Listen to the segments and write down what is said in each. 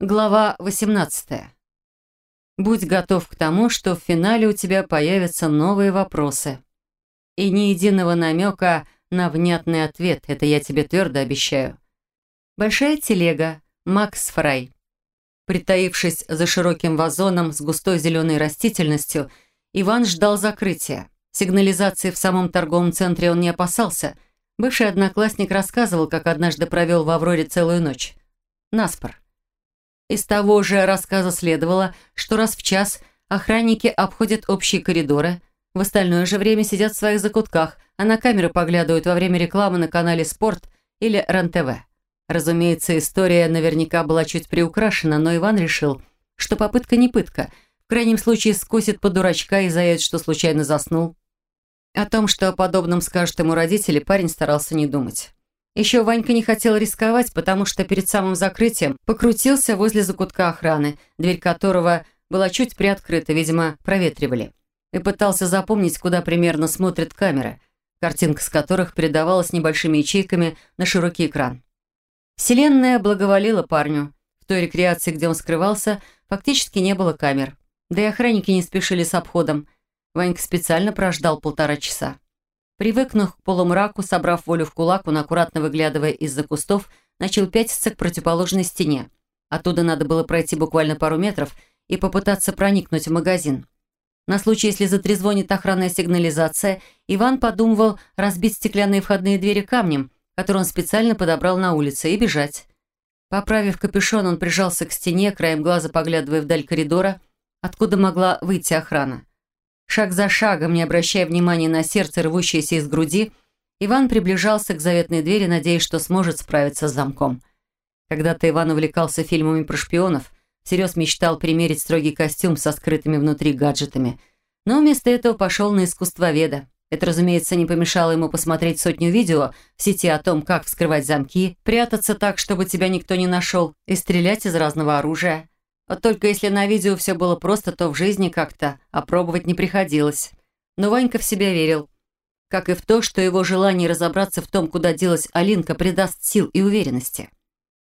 Глава 18. Будь готов к тому, что в финале у тебя появятся новые вопросы. И ни единого намека на внятный ответ, это я тебе твердо обещаю. Большая телега, Макс Фрай. Притаившись за широким вазоном с густой зеленой растительностью, Иван ждал закрытия. Сигнализации в самом торговом центре он не опасался. Бывший одноклассник рассказывал, как однажды провел в Авроре целую ночь. Наспор. Из того же рассказа следовало, что раз в час охранники обходят общие коридоры, в остальное же время сидят в своих закутках, а на камеры поглядывают во время рекламы на канале «Спорт» или РЕН-ТВ. Разумеется, история наверняка была чуть приукрашена, но Иван решил, что попытка не пытка. В крайнем случае скосит по дурачка и заявит, что случайно заснул. О том, что о подобном скажут ему родители, парень старался не думать. Еще Ванька не хотел рисковать, потому что перед самым закрытием покрутился возле закутка охраны, дверь которого была чуть приоткрыта, видимо, проветривали. И пытался запомнить, куда примерно смотрят камеры, картинка с которых передавалась небольшими ячейками на широкий экран. Вселенная благоволила парню. В той рекреации, где он скрывался, фактически не было камер. Да и охранники не спешили с обходом. Ванька специально прождал полтора часа. Привыкнув к полумраку, собрав волю в кулак, он, аккуратно выглядывая из-за кустов, начал пятиться к противоположной стене. Оттуда надо было пройти буквально пару метров и попытаться проникнуть в магазин. На случай, если затрезвонит охранная сигнализация, Иван подумывал разбить стеклянные входные двери камнем, который он специально подобрал на улице, и бежать. Поправив капюшон, он прижался к стене, краем глаза поглядывая вдаль коридора, откуда могла выйти охрана. Шаг за шагом, не обращая внимания на сердце, рвущееся из груди, Иван приближался к заветной двери, надеясь, что сможет справиться с замком. Когда-то Иван увлекался фильмами про шпионов, всерьез мечтал примерить строгий костюм со скрытыми внутри гаджетами, но вместо этого пошел на искусствоведа. Это, разумеется, не помешало ему посмотреть сотню видео в сети о том, как вскрывать замки, прятаться так, чтобы тебя никто не нашел, и стрелять из разного оружия. Вот только если на видео все было просто, то в жизни как-то опробовать не приходилось. Но Ванька в себя верил. Как и в то, что его желание разобраться в том, куда делась Алинка, придаст сил и уверенности.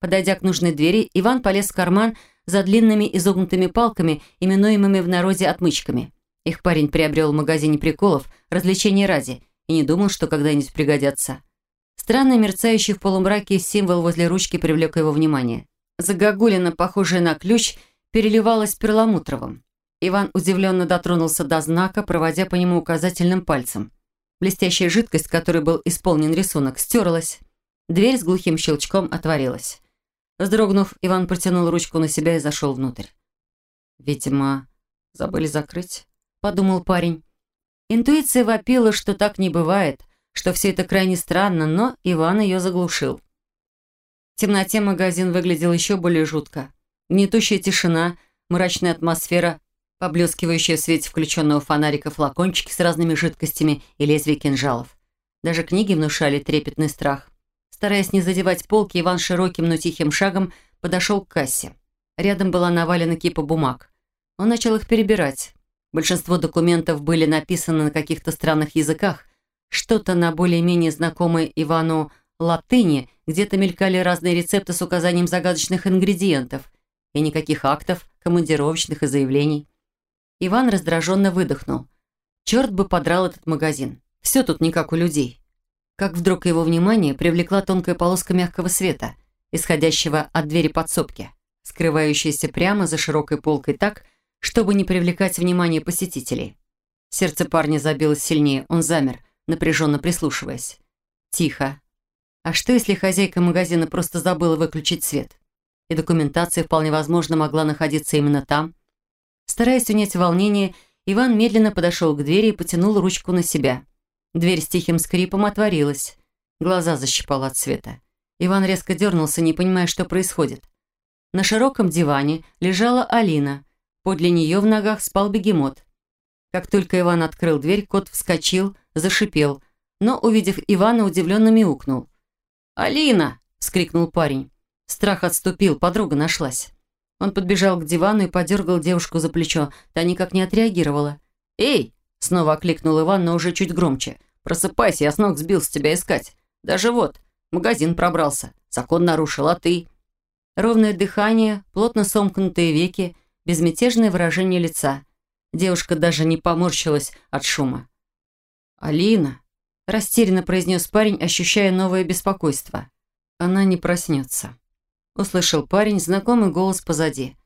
Подойдя к нужной двери, Иван полез в карман за длинными изогнутыми палками, именуемыми в народе отмычками. Их парень приобрел в магазине приколов, развлечения ради, и не думал, что когда-нибудь пригодятся. Странный мерцающий в полумраке символ возле ручки привлек его внимание. Загогулина, похожая на ключ, переливалась перламутровым. Иван удивленно дотронулся до знака, проводя по нему указательным пальцем. Блестящая жидкость, которой был исполнен рисунок, стерлась. Дверь с глухим щелчком отворилась. Вздрогнув, Иван протянул ручку на себя и зашел внутрь. «Видимо, забыли закрыть», — подумал парень. Интуиция вопила, что так не бывает, что все это крайне странно, но Иван ее заглушил. В темноте магазин выглядел еще более жутко. Гнетущая тишина, мрачная атмосфера, поблескивающая в свете включенного фонарика флакончики с разными жидкостями и лезвия кинжалов. Даже книги внушали трепетный страх. Стараясь не задевать полки, Иван широким, но тихим шагом подошел к кассе. Рядом была навалена кипа бумаг. Он начал их перебирать. Большинство документов были написаны на каких-то странных языках. Что-то на более-менее знакомой Ивану латыни где-то мелькали разные рецепты с указанием загадочных ингредиентов и никаких актов, командировочных и заявлений. Иван раздраженно выдохнул. Черт бы подрал этот магазин. Все тут не как у людей. Как вдруг его внимание привлекла тонкая полоска мягкого света, исходящего от двери подсобки, скрывающаяся прямо за широкой полкой так, чтобы не привлекать внимание посетителей. Сердце парня забилось сильнее, он замер, напряженно прислушиваясь. Тихо, а что, если хозяйка магазина просто забыла выключить свет? И документация вполне возможно могла находиться именно там. Стараясь унять волнение, Иван медленно подошел к двери и потянул ручку на себя. Дверь с тихим скрипом отворилась. Глаза защипало от света. Иван резко дернулся, не понимая, что происходит. На широком диване лежала Алина. Подле нее в ногах спал бегемот. Как только Иван открыл дверь, кот вскочил, зашипел, но, увидев Ивана, удивленно мяукнул. «Алина!» – вскрикнул парень. Страх отступил, подруга нашлась. Он подбежал к дивану и подергал девушку за плечо. Та никак не отреагировала. «Эй!» – снова окликнул Иван, но уже чуть громче. «Просыпайся, я с ног сбился тебя искать. Даже вот, магазин пробрался. Закон нарушил, а ты...» Ровное дыхание, плотно сомкнутые веки, безмятежное выражение лица. Девушка даже не поморщилась от шума. «Алина!» – растерянно произнес парень, ощущая новое беспокойство. «Она не проснется». Услышал парень знакомый голос позади.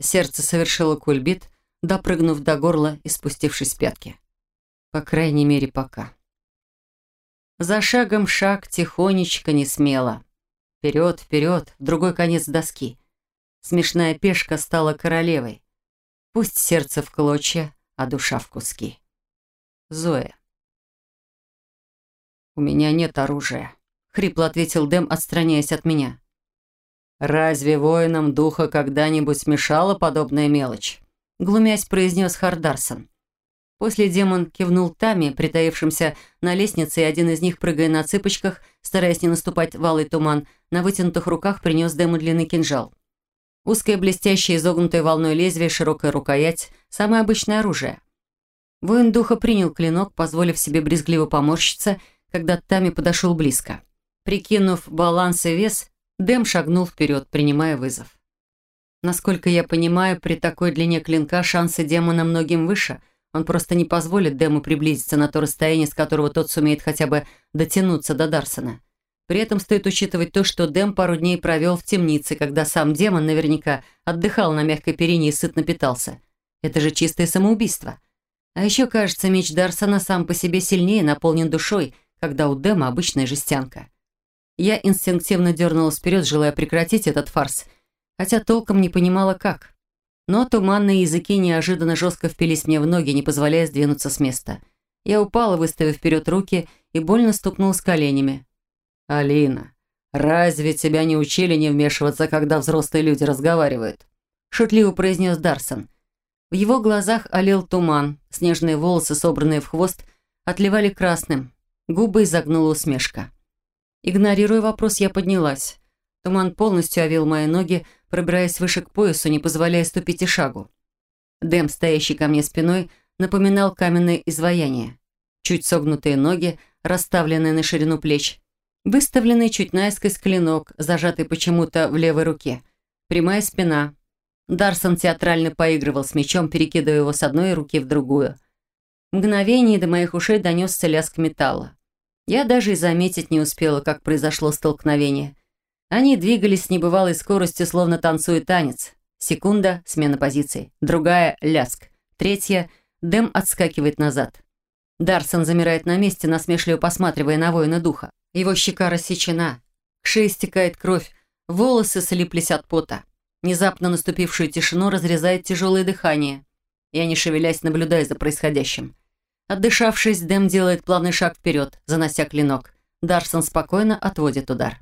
Сердце совершило кульбит, допрыгнув до горла и спустившись в пятки. По крайней мере, пока. За шагом шаг, тихонечко, не смело. Вперед, вперед, в другой конец доски. Смешная пешка стала королевой. Пусть сердце в клочья, а душа в куски. Зоя. «У меня нет оружия», — хрипло ответил Дэм, отстраняясь от меня. «Разве воинам духа когда-нибудь мешала подобная мелочь?» Глумясь, произнес Хардарсон. После демон кивнул Тами, притаившимся на лестнице, и один из них, прыгая на цыпочках, стараясь не наступать в алый туман, на вытянутых руках принес Дэму длинный кинжал. Узкое блестящее изогнутое волной лезвие, широкая рукоять – самое обычное оружие. Воин духа принял клинок, позволив себе брезгливо поморщиться, когда Тами подошел близко. Прикинув баланс и вес, Дэм шагнул вперед, принимая вызов. Насколько я понимаю, при такой длине клинка шансы демона многим выше – он просто не позволит Дэму приблизиться на то расстояние, с которого тот сумеет хотя бы дотянуться до Дарсона. При этом стоит учитывать то, что Дэм пару дней провел в темнице, когда сам демон наверняка отдыхал на мягкой перине и сытно питался. Это же чистое самоубийство. А еще, кажется, меч Дарсона сам по себе сильнее наполнен душой, когда у Дэма обычная жестянка. Я инстинктивно дернулась вперед, желая прекратить этот фарс, хотя толком не понимала, как. Но туманные языки неожиданно жестко впились мне в ноги, не позволяя сдвинуться с места. Я упала, выставив вперед руки, и больно стукнул с коленями. «Алина, разве тебя не учили не вмешиваться, когда взрослые люди разговаривают?» Шутливо произнес Дарсон. В его глазах олел туман, снежные волосы, собранные в хвост, отливали красным. Губы изогнула усмешка. Игнорируя вопрос, я поднялась. Туман полностью овел мои ноги, пробираясь выше к поясу, не позволяя ступить и шагу. Дэм, стоящий ко мне спиной, напоминал каменное изваяние. Чуть согнутые ноги, расставленные на ширину плеч, выставленный чуть наискось клинок, зажатый почему-то в левой руке, прямая спина. Дарсон театрально поигрывал с мечом, перекидывая его с одной руки в другую. Мгновение до моих ушей донесся лязг металла. Я даже и заметить не успела, как произошло столкновение. Они двигались с небывалой скоростью, словно танцует танец. Секунда – смена позиций. Другая – ляск. Третья – Дэм отскакивает назад. Дарсон замирает на месте, насмешливо посматривая на воина духа. Его щека рассечена. К шее стекает кровь. Волосы слиплись от пота. Внезапно наступившую тишину разрезает тяжелое дыхание. Я, не шевелясь, наблюдаю за происходящим. Отдышавшись, Дэм делает плавный шаг вперед, занося клинок. Дарсон спокойно отводит удар.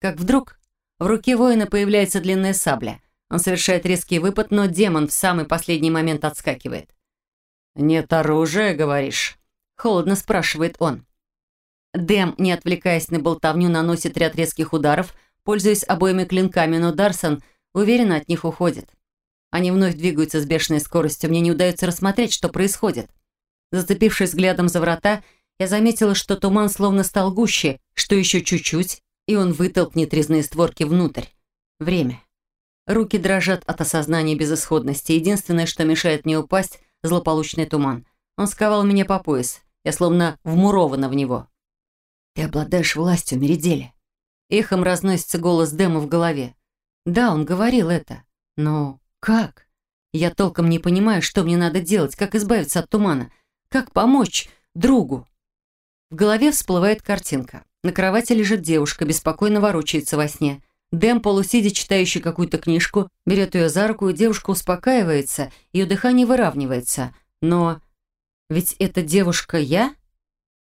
Как вдруг в руке воина появляется длинная сабля. Он совершает резкий выпад, но демон в самый последний момент отскакивает. «Нет оружия, говоришь?» Холодно спрашивает он. Дэм, не отвлекаясь на болтовню, наносит ряд резких ударов, пользуясь обоими клинками, но Дарсон уверенно от них уходит. Они вновь двигаются с бешеной скоростью, мне не удается рассмотреть, что происходит. Зацепившись взглядом за врата, я заметила, что туман словно стал гуще, что еще чуть-чуть, и он вытолкнет резные створки внутрь. Время. Руки дрожат от осознания безысходности. Единственное, что мешает мне упасть – злополучный туман. Он сковал меня по пояс. Я словно вмурована в него. «Ты обладаешь властью, Мериделе». Эхом разносится голос Дэма в голове. Да, он говорил это. Но как? Я толком не понимаю, что мне надо делать, как избавиться от тумана, как помочь другу. В голове всплывает картинка. На кровати лежит девушка, беспокойно ворочается во сне. Дэм, полусидя, читающий какую-то книжку, берет ее за руку, и девушка успокаивается, ее дыхание выравнивается. Но ведь эта девушка я?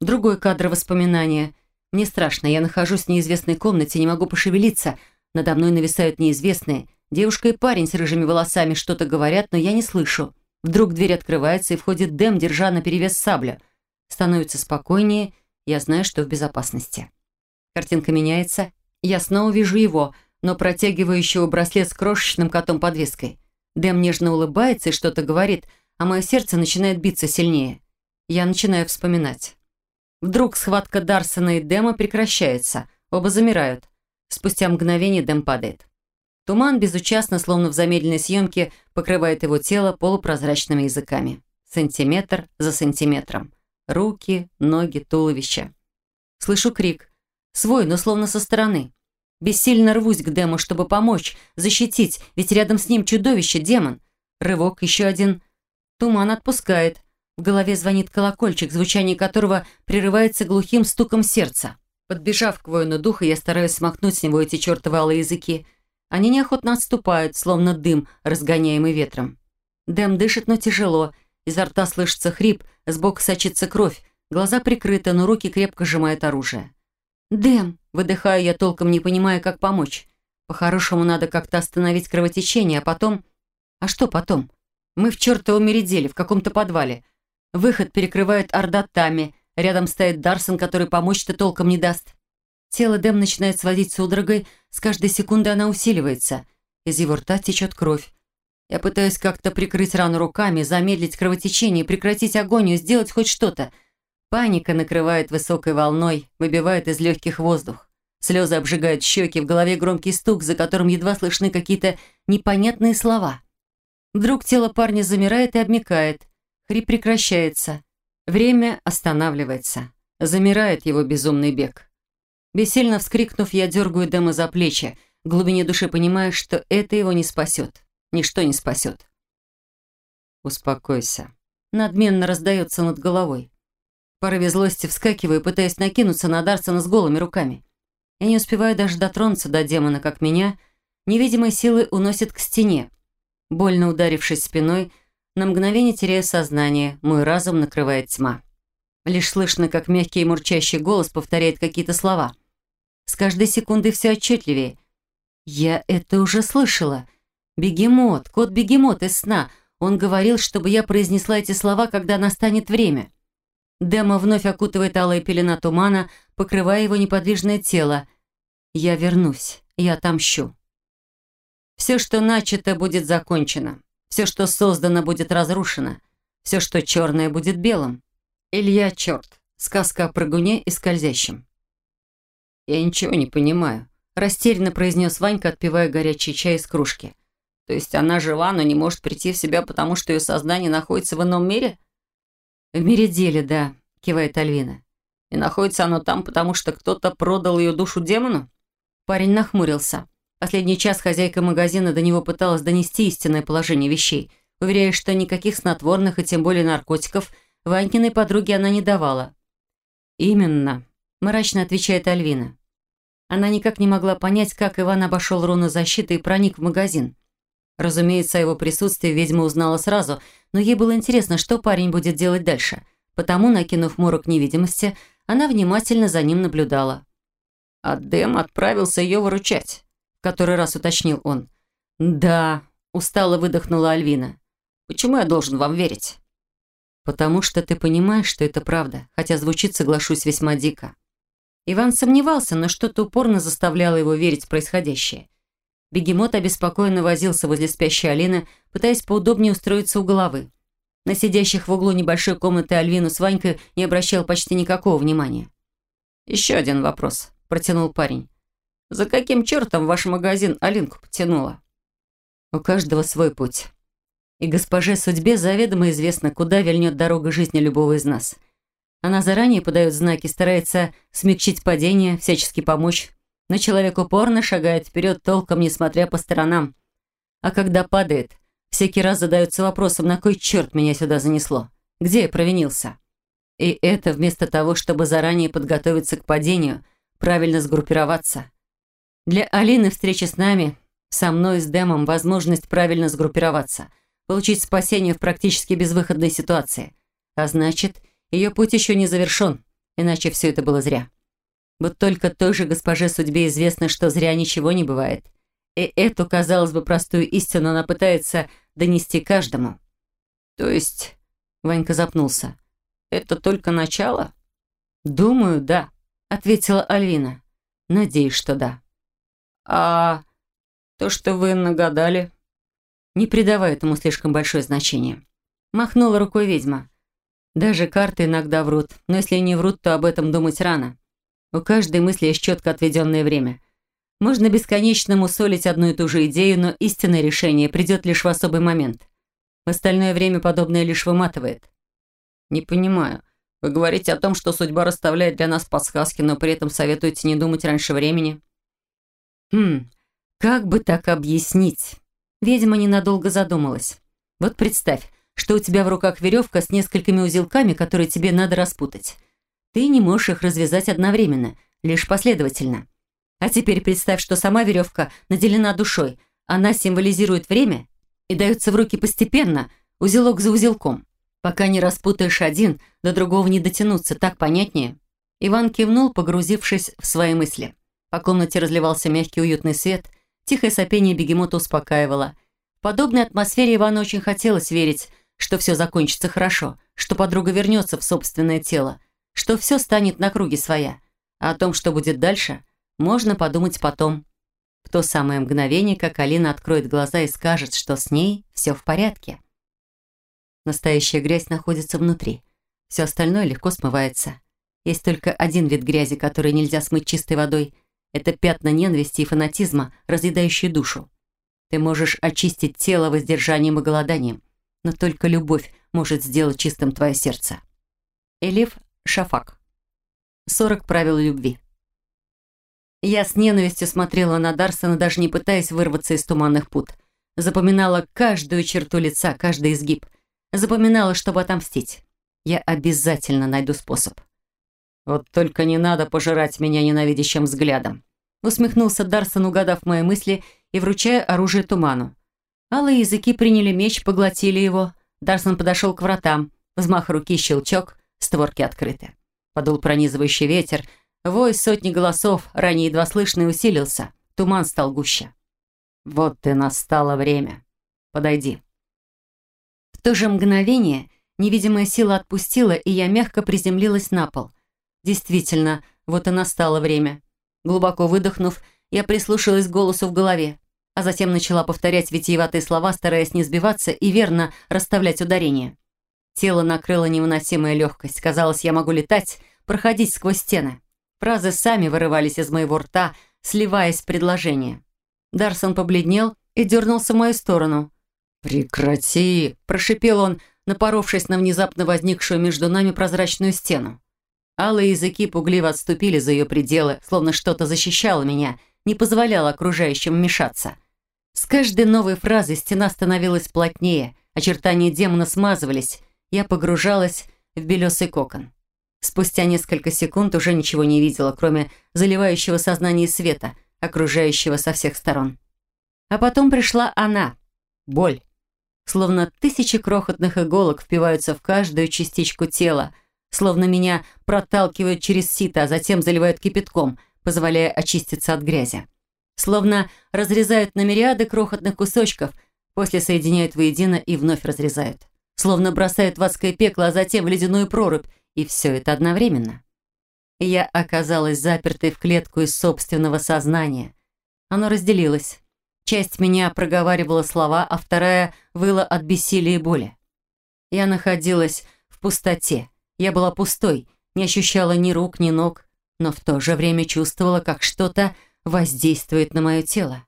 Другой кадр воспоминания. Мне страшно, я нахожусь в неизвестной комнате, не могу пошевелиться. Надо мной нависают неизвестные. Девушка и парень с рыжими волосами что-то говорят, но я не слышу. Вдруг дверь открывается, и входит Дэм, держа на перевес сабля. Становится спокойнее, я знаю, что в безопасности. Картинка меняется. Я снова вижу его, но протягивающего браслет с крошечным котом-подвеской. Дэм нежно улыбается и что-то говорит, а мое сердце начинает биться сильнее. Я начинаю вспоминать. Вдруг схватка Дарсона и Дэма прекращается. Оба замирают. Спустя мгновение Дэм падает. Туман безучастно, словно в замедленной съемке, покрывает его тело полупрозрачными языками. Сантиметр за сантиметром. Руки, ноги, туловище. Слышу крик. Свой, но словно со стороны. Бессильно рвусь к Дему, чтобы помочь, защитить, ведь рядом с ним чудовище, демон. Рывок, еще один. Туман отпускает. В голове звонит колокольчик, звучание которого прерывается глухим стуком сердца. Подбежав к воину духа, я стараюсь смахнуть с него эти чертовы алые языки. Они неохотно отступают, словно дым, разгоняемый ветром. Дэм дышит, но тяжело. Изо рта слышится хрип, сбоку сочится кровь. Глаза прикрыты, но руки крепко сжимают оружие. «Дэм!» – выдыхаю я, толком не понимая, как помочь. По-хорошему, надо как-то остановить кровотечение, а потом... А что потом? Мы в чертовом мериделе, в каком-то подвале. Выход перекрывает ордатами. Рядом стоит Дарсон, который помочь-то толком не даст. Тело Дэм начинает сводить судорогой, с каждой секунды она усиливается. Из его рта течет кровь. Я пытаюсь как-то прикрыть рану руками, замедлить кровотечение, прекратить агонию, сделать хоть что-то. Паника накрывает высокой волной, выбивает из легких воздух. Слезы обжигают щеки, в голове громкий стук, за которым едва слышны какие-то непонятные слова. Вдруг тело парня замирает и обмикает. Хрип прекращается. Время останавливается. Замирает его безумный бег. Бессильно вскрикнув, я дергаю Дэма за плечи, в глубине души понимая, что это его не спасет. Ничто не спасет. «Успокойся». Надменно раздается над головой порыве злости вскакиваю, пытаясь накинуться на Дарсона с голыми руками. Я не успеваю даже дотронуться до демона, как меня невидимой силой уносит к стене. Больно ударившись спиной, на мгновение теряю сознание, мой разум накрывает тьма. Лишь слышно, как мягкий и мурчащий голос повторяет какие-то слова. С каждой секундой все отчетливее. Я это уже слышала. Бегемот, кот-бегемот из сна. Он говорил, чтобы я произнесла эти слова, когда настанет время. Дема вновь окутывает алая пелена тумана, покрывая его неподвижное тело. «Я вернусь. Я отомщу». Все, что начато, будет закончено. Все, что создано, будет разрушено. Все, что черное, будет белым. Илья Черт. Сказка о прыгуне и скользящем. «Я ничего не понимаю», – растерянно произнес Ванька, отпивая горячий чай из кружки. «То есть она жива, но не может прийти в себя, потому что ее сознание находится в ином мире?» «В мире деле, да», — кивает Альвина. «И находится оно там, потому что кто-то продал ее душу демону?» Парень нахмурился. Последний час хозяйка магазина до него пыталась донести истинное положение вещей, уверяя, что никаких снотворных и тем более наркотиков Ванькиной подруге она не давала. «Именно», — мрачно отвечает Альвина. Она никак не могла понять, как Иван обошел руну защиты и проник в магазин. Разумеется, о его присутствии ведьма узнала сразу, но ей было интересно, что парень будет делать дальше. Потому, накинув морок невидимости, она внимательно за ним наблюдала. «А Дэм отправился ее выручать», — который раз уточнил он. «Да», — устало выдохнула Альвина. «Почему я должен вам верить?» «Потому что ты понимаешь, что это правда, хотя звучит, соглашусь, весьма дико». Иван сомневался, но что-то упорно заставляло его верить в происходящее. Бегемот обеспокоенно возился возле спящей Алины, пытаясь поудобнее устроиться у головы. На сидящих в углу небольшой комнаты Альвину с Ванькой не обращал почти никакого внимания. «Еще один вопрос», – протянул парень. «За каким чертом ваш магазин Алинку потянула?» «У каждого свой путь. И госпоже судьбе заведомо известно, куда вильнет дорога жизни любого из нас. Она заранее подает знаки, старается смягчить падение, всячески помочь, но человек упорно шагает вперед, толком не смотря по сторонам. А когда падает, всякий раз задается вопросом, на кой черт меня сюда занесло? Где я провинился? И это вместо того, чтобы заранее подготовиться к падению, правильно сгруппироваться. Для Алины встреча с нами, со мной, с Дэмом, возможность правильно сгруппироваться, получить спасение в практически безвыходной ситуации. А значит, ее путь еще не завершен, иначе все это было зря. Вот только той же госпоже судьбе известно, что зря ничего не бывает. И эту, казалось бы, простую истину она пытается донести каждому. То есть, Ванька запнулся, это только начало? Думаю, да, ответила Альвина. Надеюсь, что да. А то, что вы нагадали? Не придавая этому слишком большое значение. Махнула рукой ведьма. Даже карты иногда врут, но если не врут, то об этом думать рано. У каждой мысли есть четко отведенное время. Можно бесконечно мусолить одну и ту же идею, но истинное решение придет лишь в особый момент. В остальное время подобное лишь выматывает. Не понимаю. Вы говорите о том, что судьба расставляет для нас подсказки, но при этом советуете не думать раньше времени? Хм, как бы так объяснить? Ведьма ненадолго задумалась. Вот представь, что у тебя в руках веревка с несколькими узелками, которые тебе надо распутать. Ты не можешь их развязать одновременно, лишь последовательно. А теперь представь, что сама веревка наделена душой. Она символизирует время и дается в руки постепенно, узелок за узелком. Пока не распутаешь один, до другого не дотянуться, так понятнее. Иван кивнул, погрузившись в свои мысли. По комнате разливался мягкий уютный свет, тихое сопение бегемота успокаивало. В подобной атмосфере Ивану очень хотелось верить, что все закончится хорошо, что подруга вернется в собственное тело, что все станет на круге своя. А о том, что будет дальше, можно подумать потом. В то самое мгновение, как Алина откроет глаза и скажет, что с ней все в порядке. Настоящая грязь находится внутри. Все остальное легко смывается. Есть только один вид грязи, который нельзя смыть чистой водой. Это пятна ненависти и фанатизма, разъедающие душу. Ты можешь очистить тело воздержанием и голоданием, но только любовь может сделать чистым твое сердце. Элиф Шафак. 40 правил любви. Я с ненавистью смотрела на Дарсона, даже не пытаясь вырваться из туманных пут. Запоминала каждую черту лица, каждый изгиб. Запоминала, чтобы отомстить. Я обязательно найду способ. «Вот только не надо пожирать меня ненавидящим взглядом», усмехнулся Дарсон, угадав мои мысли и вручая оружие туману. Алые языки приняли меч, поглотили его. Дарсон подошел к вратам. Взмах руки, щелчок, створки открыты. Подул пронизывающий ветер. Вой сотни голосов, ранее едва слышный, усилился. Туман стал гуще. «Вот и настало время. Подойди». В то же мгновение невидимая сила отпустила, и я мягко приземлилась на пол. Действительно, вот и настало время. Глубоко выдохнув, я прислушалась к голосу в голове, а затем начала повторять витиеватые слова, стараясь не сбиваться и верно расставлять ударения. Тело накрыло невыносимая легкость. Казалось, я могу летать, проходить сквозь стены. Фразы сами вырывались из моего рта, сливаясь в предложения. Дарсон побледнел и дернулся в мою сторону. «Прекрати!» – прошипел он, напоровшись на внезапно возникшую между нами прозрачную стену. Алые языки пугливо отступили за ее пределы, словно что-то защищало меня, не позволяло окружающим вмешаться. С каждой новой фразой стена становилась плотнее, очертания демона смазывались, я погружалась в белесый кокон. Спустя несколько секунд уже ничего не видела, кроме заливающего сознание света, окружающего со всех сторон. А потом пришла она, боль. Словно тысячи крохотных иголок впиваются в каждую частичку тела, словно меня проталкивают через сито, а затем заливают кипятком, позволяя очиститься от грязи. Словно разрезают на мириады крохотных кусочков, после соединяют воедино и вновь разрезают. Словно бросают в адское пекло, а затем в ледяную прорубь, и все это одновременно. Я оказалась запертой в клетку из собственного сознания. Оно разделилось. Часть меня проговаривала слова, а вторая выла от бессилия и боли. Я находилась в пустоте. Я была пустой, не ощущала ни рук, ни ног, но в то же время чувствовала, как что-то воздействует на мое тело.